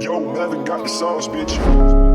Yo, Melvin got the sauce, bitch.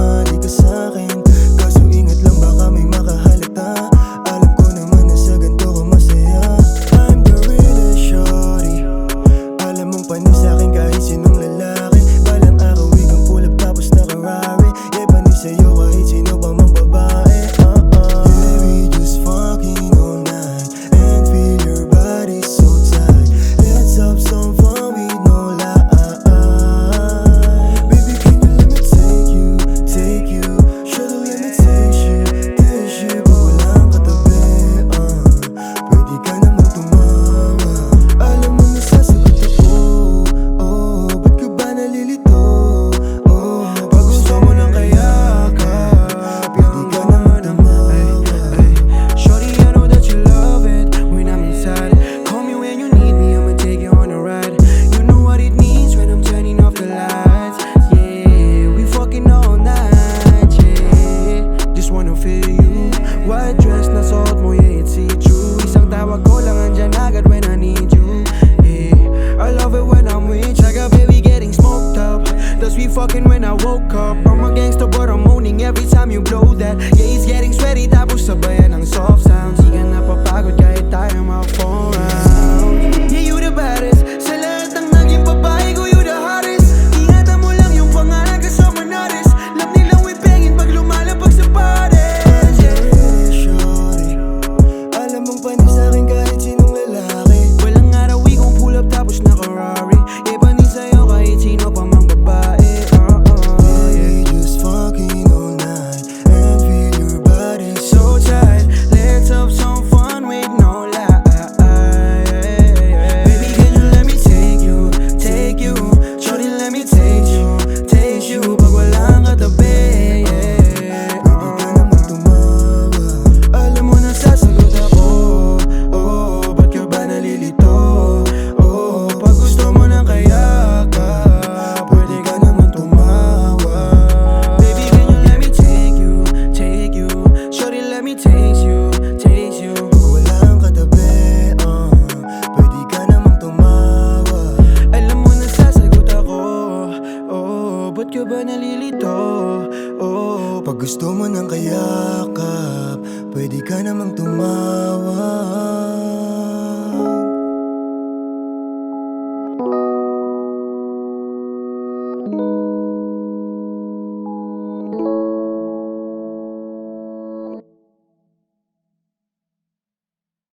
Sumali ka sa'kin fucking when I woke up. I'm a gangster but I'm moaning every time you blow that. Yeah, he's getting sweaty, that was a oh, oh Pag gusto mo ng kayakap Pwede ka namang tumawa.